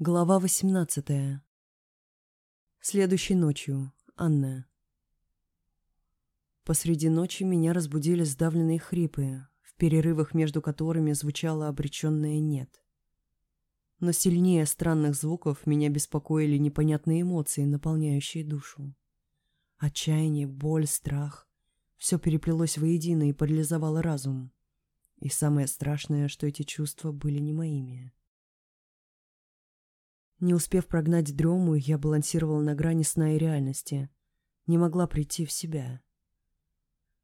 Глава 18. Следующей ночью. Анна. Посреди ночи меня разбудили сдавленные хрипы, в перерывах между которыми звучало обреченное «нет». Но сильнее странных звуков меня беспокоили непонятные эмоции, наполняющие душу. Отчаяние, боль, страх — все переплелось воедино и парализовало разум. И самое страшное, что эти чувства были не моими. Не успев прогнать дрему, я балансировала на грани сна и реальности. Не могла прийти в себя.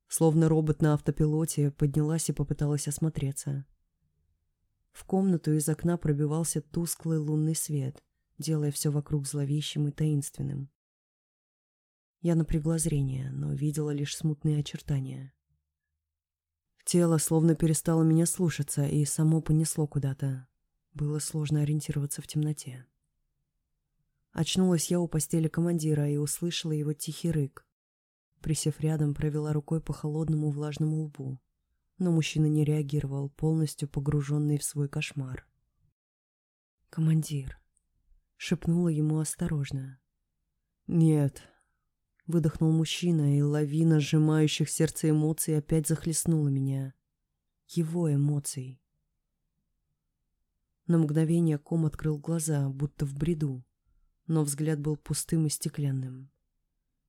Словно робот на автопилоте, поднялась и попыталась осмотреться. В комнату из окна пробивался тусклый лунный свет, делая все вокруг зловещим и таинственным. Я напрягла зрение, но видела лишь смутные очертания. Тело словно перестало меня слушаться и само понесло куда-то. Было сложно ориентироваться в темноте. Очнулась я у постели командира и услышала его тихий рык. Присев рядом, провела рукой по холодному влажному лбу. Но мужчина не реагировал, полностью погруженный в свой кошмар. «Командир», — шепнула ему осторожно. «Нет», — выдохнул мужчина, и лавина сжимающих сердце эмоций опять захлестнула меня. Его эмоций. На мгновение ком открыл глаза, будто в бреду но взгляд был пустым и стеклянным.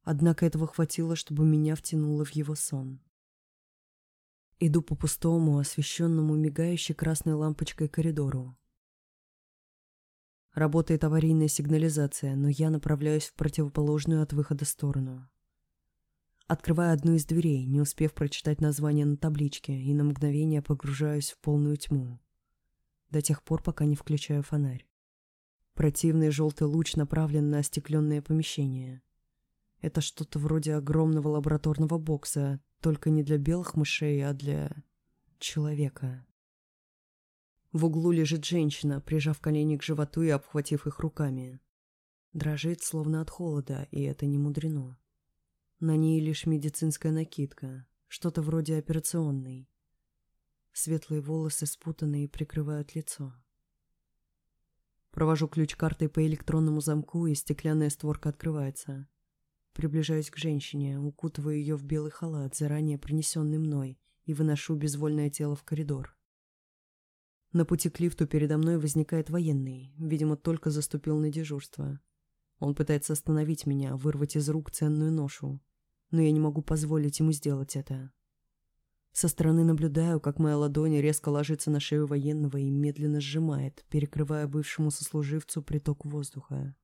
Однако этого хватило, чтобы меня втянуло в его сон. Иду по пустому, освещенному мигающей красной лампочкой коридору. Работает аварийная сигнализация, но я направляюсь в противоположную от выхода сторону. Открываю одну из дверей, не успев прочитать название на табличке, и на мгновение погружаюсь в полную тьму. До тех пор, пока не включаю фонарь. Противный желтый луч направлен на остекленное помещение. Это что-то вроде огромного лабораторного бокса, только не для белых мышей, а для... человека. В углу лежит женщина, прижав колени к животу и обхватив их руками. Дрожит, словно от холода, и это не мудрено. На ней лишь медицинская накидка, что-то вроде операционной. Светлые волосы спутанные прикрывают лицо. Провожу ключ картой по электронному замку, и стеклянная створка открывается. Приближаюсь к женщине, укутываю ее в белый халат, заранее принесенный мной, и выношу безвольное тело в коридор. На пути к лифту передо мной возникает военный, видимо, только заступил на дежурство. Он пытается остановить меня, вырвать из рук ценную ношу, но я не могу позволить ему сделать это. Со стороны наблюдаю, как моя ладонь резко ложится на шею военного и медленно сжимает, перекрывая бывшему сослуживцу приток воздуха.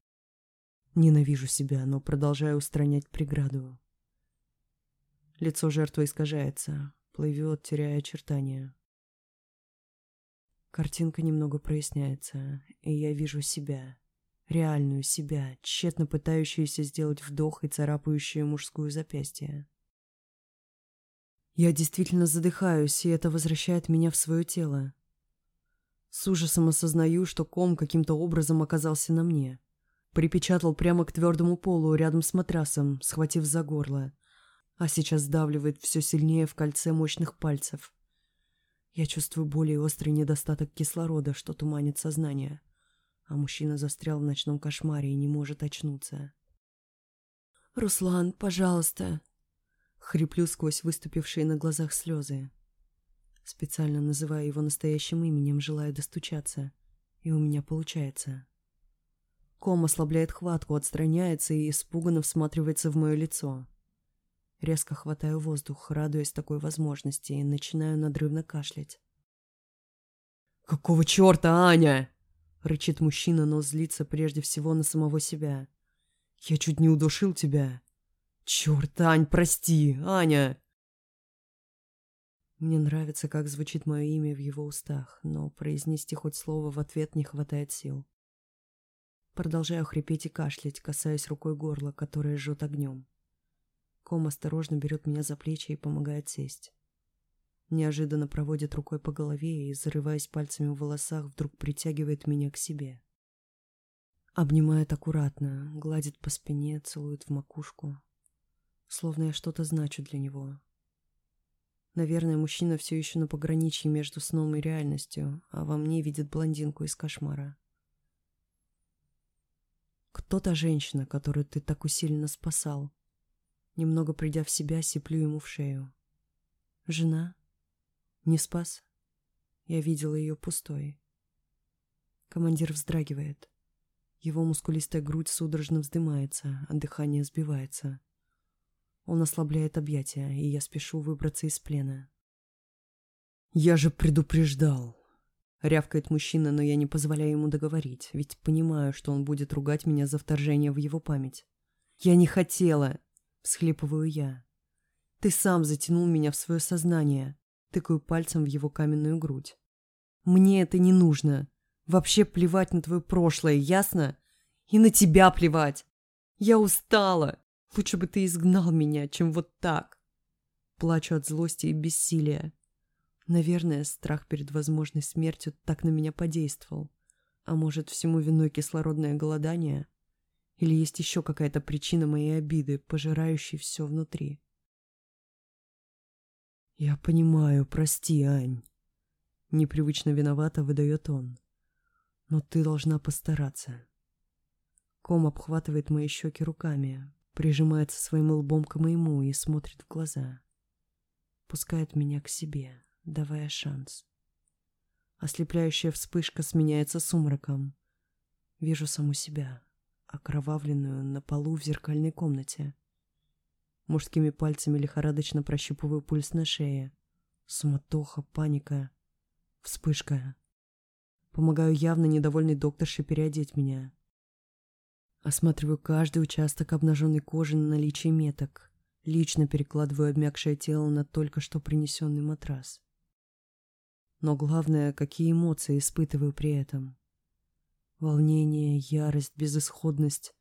Ненавижу себя, но продолжаю устранять преграду. Лицо жертвы искажается, плывет, теряя очертания. Картинка немного проясняется, и я вижу себя, реальную себя, тщетно пытающуюся сделать вдох и царапающую мужскую запястье. Я действительно задыхаюсь, и это возвращает меня в свое тело. С ужасом осознаю, что ком каким-то образом оказался на мне. Припечатал прямо к твердому полу рядом с матрасом, схватив за горло. А сейчас сдавливает все сильнее в кольце мощных пальцев. Я чувствую более острый недостаток кислорода, что туманит сознание. А мужчина застрял в ночном кошмаре и не может очнуться. «Руслан, пожалуйста!» Хриплю сквозь выступившие на глазах слезы. Специально называю его настоящим именем, желая достучаться. И у меня получается. Ком ослабляет хватку, отстраняется и испуганно всматривается в мое лицо. Резко хватаю воздух, радуясь такой возможности, и начинаю надрывно кашлять. «Какого черта, Аня?» — рычит мужчина, но злится прежде всего на самого себя. «Я чуть не удушил тебя. Черт, Ань, прости, Аня. Мне нравится, как звучит мое имя в его устах, но произнести хоть слово в ответ не хватает сил. Продолжаю хрипеть и кашлять, касаясь рукой горла, которое жжет огнем. Ком осторожно берет меня за плечи и помогает сесть. Неожиданно проводит рукой по голове и, зарываясь пальцами в волосах, вдруг притягивает меня к себе. Обнимает аккуратно, гладит по спине, целует в макушку словно я что-то значу для него. Наверное, мужчина все еще на пограничье между сном и реальностью, а во мне видит блондинку из кошмара. Кто та женщина, которую ты так усиленно спасал? Немного придя в себя, сиплю ему в шею. Жена? Не спас? Я видела ее пустой. Командир вздрагивает. Его мускулистая грудь судорожно вздымается, а дыхание сбивается. Он ослабляет объятия, и я спешу выбраться из плена. «Я же предупреждал!» Рявкает мужчина, но я не позволяю ему договорить, ведь понимаю, что он будет ругать меня за вторжение в его память. «Я не хотела!» — всхлипываю я. «Ты сам затянул меня в свое сознание!» Тыкаю пальцем в его каменную грудь. «Мне это не нужно. Вообще плевать на твое прошлое, ясно? И на тебя плевать! Я устала! Лучше бы ты изгнал меня, чем вот так!» Плачу от злости и бессилия. Наверное, страх перед возможной смертью так на меня подействовал. А может, всему виной кислородное голодание? Или есть еще какая-то причина моей обиды, пожирающей все внутри? «Я понимаю, прости, Ань». Непривычно виновато выдает он. «Но ты должна постараться». Ком обхватывает мои щеки руками, прижимается своим лбом к моему и смотрит в глаза. Пускает меня к себе давая шанс. Ослепляющая вспышка сменяется сумраком. Вижу саму себя, окровавленную на полу в зеркальной комнате. Мужскими пальцами лихорадочно прощупываю пульс на шее. Суматоха, паника, вспышка. Помогаю явно недовольной докторше переодеть меня. Осматриваю каждый участок обнаженной кожи на наличие меток. Лично перекладываю обмякшее тело на только что принесенный матрас. Но главное, какие эмоции испытываю при этом. Волнение, ярость, безысходность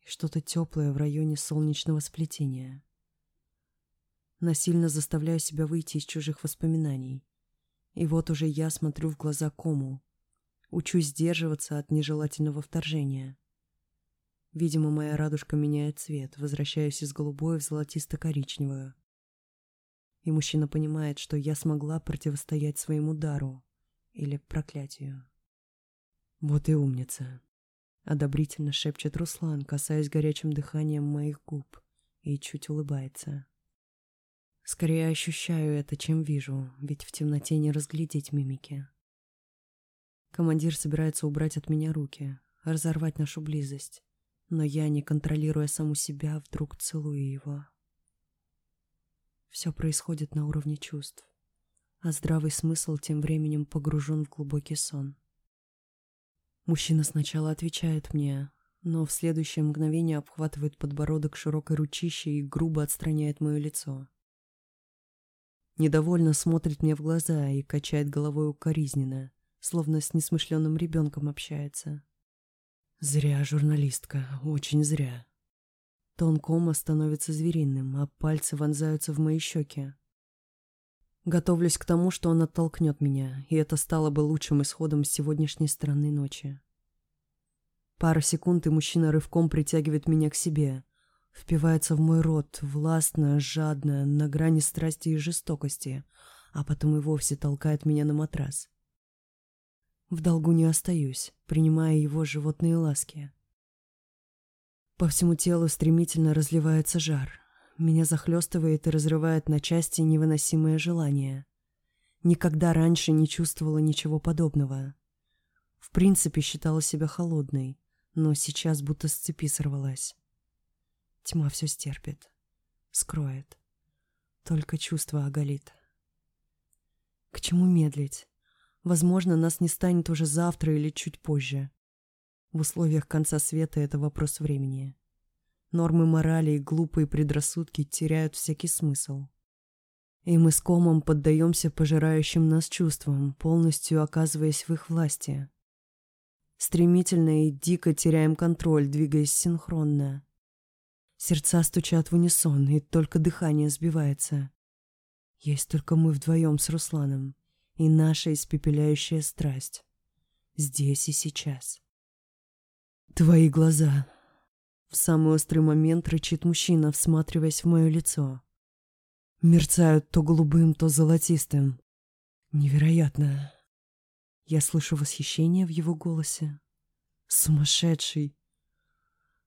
и что-то теплое в районе солнечного сплетения. Насильно заставляю себя выйти из чужих воспоминаний. И вот уже я смотрю в глаза кому. Учусь сдерживаться от нежелательного вторжения. Видимо, моя радужка меняет цвет, возвращаясь из голубой в золотисто-коричневую и мужчина понимает, что я смогла противостоять своему дару или проклятию. «Вот и умница!» — одобрительно шепчет Руслан, касаясь горячим дыханием моих губ, и чуть улыбается. Скорее ощущаю это, чем вижу, ведь в темноте не разглядеть мимики. Командир собирается убрать от меня руки, разорвать нашу близость, но я, не контролируя саму себя, вдруг целую его. Все происходит на уровне чувств, а здравый смысл тем временем погружен в глубокий сон. Мужчина сначала отвечает мне, но в следующее мгновение обхватывает подбородок широкой ручищей и грубо отстраняет мое лицо. Недовольно смотрит мне в глаза и качает головой укоризненно, словно с несмышленным ребенком общается. Зря, журналистка, очень зря. Тон кома становится звериным, а пальцы вонзаются в мои щеки. Готовлюсь к тому, что он оттолкнет меня, и это стало бы лучшим исходом сегодняшней странной ночи. Пара секунд, и мужчина рывком притягивает меня к себе, впивается в мой рот, властно, жадно, на грани страсти и жестокости, а потом и вовсе толкает меня на матрас. В долгу не остаюсь, принимая его животные ласки. По всему телу стремительно разливается жар. Меня захлестывает и разрывает на части невыносимое желание. Никогда раньше не чувствовала ничего подобного. В принципе, считала себя холодной, но сейчас будто с цепи сорвалась. Тьма все стерпит, скроет. Только чувство оголит. К чему медлить? Возможно, нас не станет уже завтра или чуть позже. В условиях конца света это вопрос времени. Нормы морали и глупые предрассудки теряют всякий смысл. И мы с комом поддаемся пожирающим нас чувствам, полностью оказываясь в их власти. Стремительно и дико теряем контроль, двигаясь синхронно. Сердца стучат в унисон, и только дыхание сбивается. Есть только мы вдвоем с Русланом и наша испепеляющая страсть. Здесь и сейчас. «Твои глаза!» В самый острый момент рычит мужчина, всматриваясь в мое лицо. Мерцают то голубым, то золотистым. Невероятно. Я слышу восхищение в его голосе. Сумасшедший.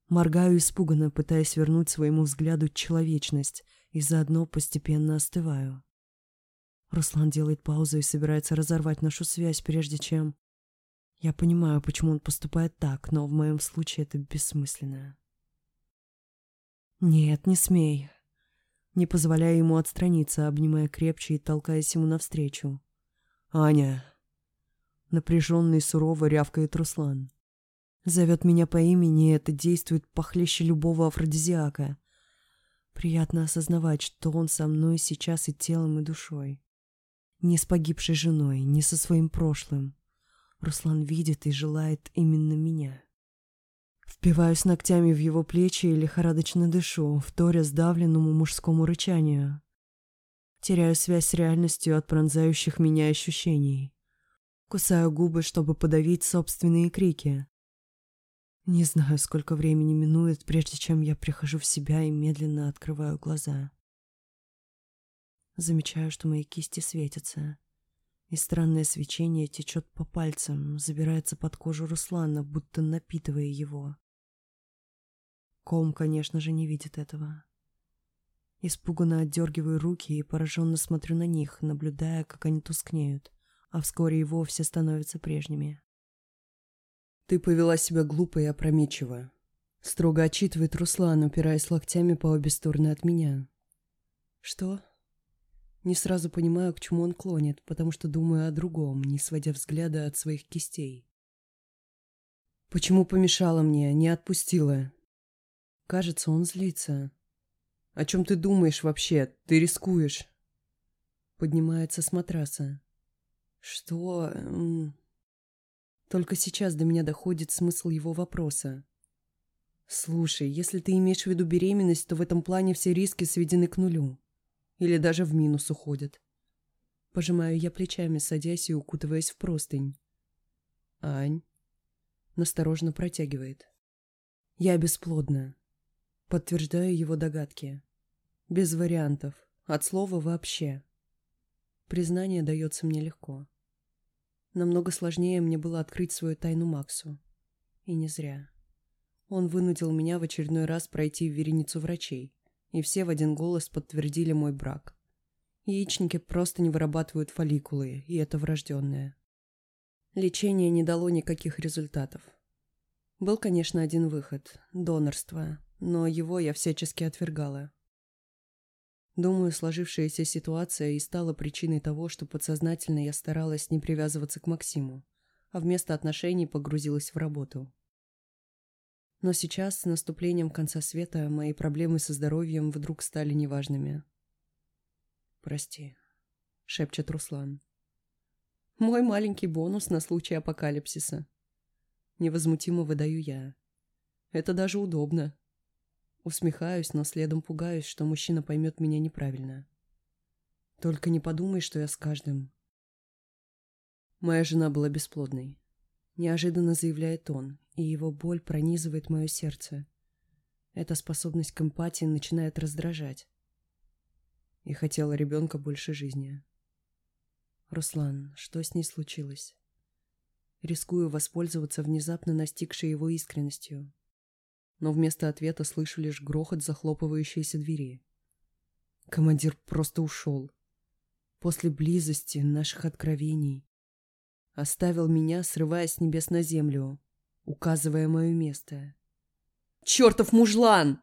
Моргаю испуганно, пытаясь вернуть своему взгляду человечность, и заодно постепенно остываю. Руслан делает паузу и собирается разорвать нашу связь, прежде чем... Я понимаю, почему он поступает так, но в моем случае это бессмысленно. «Нет, не смей», не позволяя ему отстраниться, обнимая крепче и толкаясь ему навстречу. «Аня!» Напряженный и сурово рявкает Руслан. Зовет меня по имени, и это действует похлеще любого афродизиака. Приятно осознавать, что он со мной сейчас и телом, и душой. Не с погибшей женой, не со своим прошлым. Руслан видит и желает именно меня. Впиваюсь ногтями в его плечи и лихорадочно дышу, вторя сдавленному мужскому рычанию. Теряю связь с реальностью от пронзающих меня ощущений. Кусаю губы, чтобы подавить собственные крики. Не знаю, сколько времени минует, прежде чем я прихожу в себя и медленно открываю глаза. Замечаю, что мои кисти светятся, и странное свечение течет по пальцам, забирается под кожу Руслана, будто напитывая его. Ком, конечно же, не видит этого. Испуганно отдергиваю руки и пораженно смотрю на них, наблюдая, как они тускнеют, а вскоре и вовсе становятся прежними. «Ты повела себя глупо и опрометчиво», — строго отчитывает Руслан, упираясь локтями по обе стороны от меня. «Что?» Не сразу понимаю, к чему он клонит, потому что думаю о другом, не сводя взгляда от своих кистей. «Почему помешала мне, не отпустила?» Кажется, он злится. «О чем ты думаешь вообще? Ты рискуешь!» Поднимается с матраса. «Что...» Только сейчас до меня доходит смысл его вопроса. «Слушай, если ты имеешь в виду беременность, то в этом плане все риски сведены к нулю. Или даже в минус уходят». Пожимаю я плечами, садясь и укутываясь в простынь. «Ань?» Насторожно протягивает. «Я бесплодна». Подтверждаю его догадки. Без вариантов. От слова вообще. Признание дается мне легко. Намного сложнее мне было открыть свою тайну Максу. И не зря. Он вынудил меня в очередной раз пройти в вереницу врачей, и все в один голос подтвердили мой брак. Яичники просто не вырабатывают фолликулы, и это врожденное. Лечение не дало никаких результатов. Был, конечно, один выход – донорство, но его я всячески отвергала. Думаю, сложившаяся ситуация и стала причиной того, что подсознательно я старалась не привязываться к Максиму, а вместо отношений погрузилась в работу. Но сейчас, с наступлением конца света, мои проблемы со здоровьем вдруг стали неважными. «Прости», — шепчет Руслан. «Мой маленький бонус на случай апокалипсиса». Невозмутимо выдаю я. «Это даже удобно». Усмехаюсь, но следом пугаюсь, что мужчина поймет меня неправильно. Только не подумай, что я с каждым. Моя жена была бесплодной. Неожиданно заявляет он, и его боль пронизывает мое сердце. Эта способность к эмпатии начинает раздражать. И хотела ребенка больше жизни. Руслан, что с ней случилось? Рискую воспользоваться внезапно настигшей его искренностью, но вместо ответа слышу лишь грохот захлопывающейся двери. Командир просто ушел. После близости, наших откровений. Оставил меня, срываясь с небес на землю, указывая мое место. «Чертов мужлан!»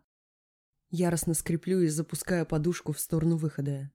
Яростно скреплю и запускаю подушку в сторону выхода.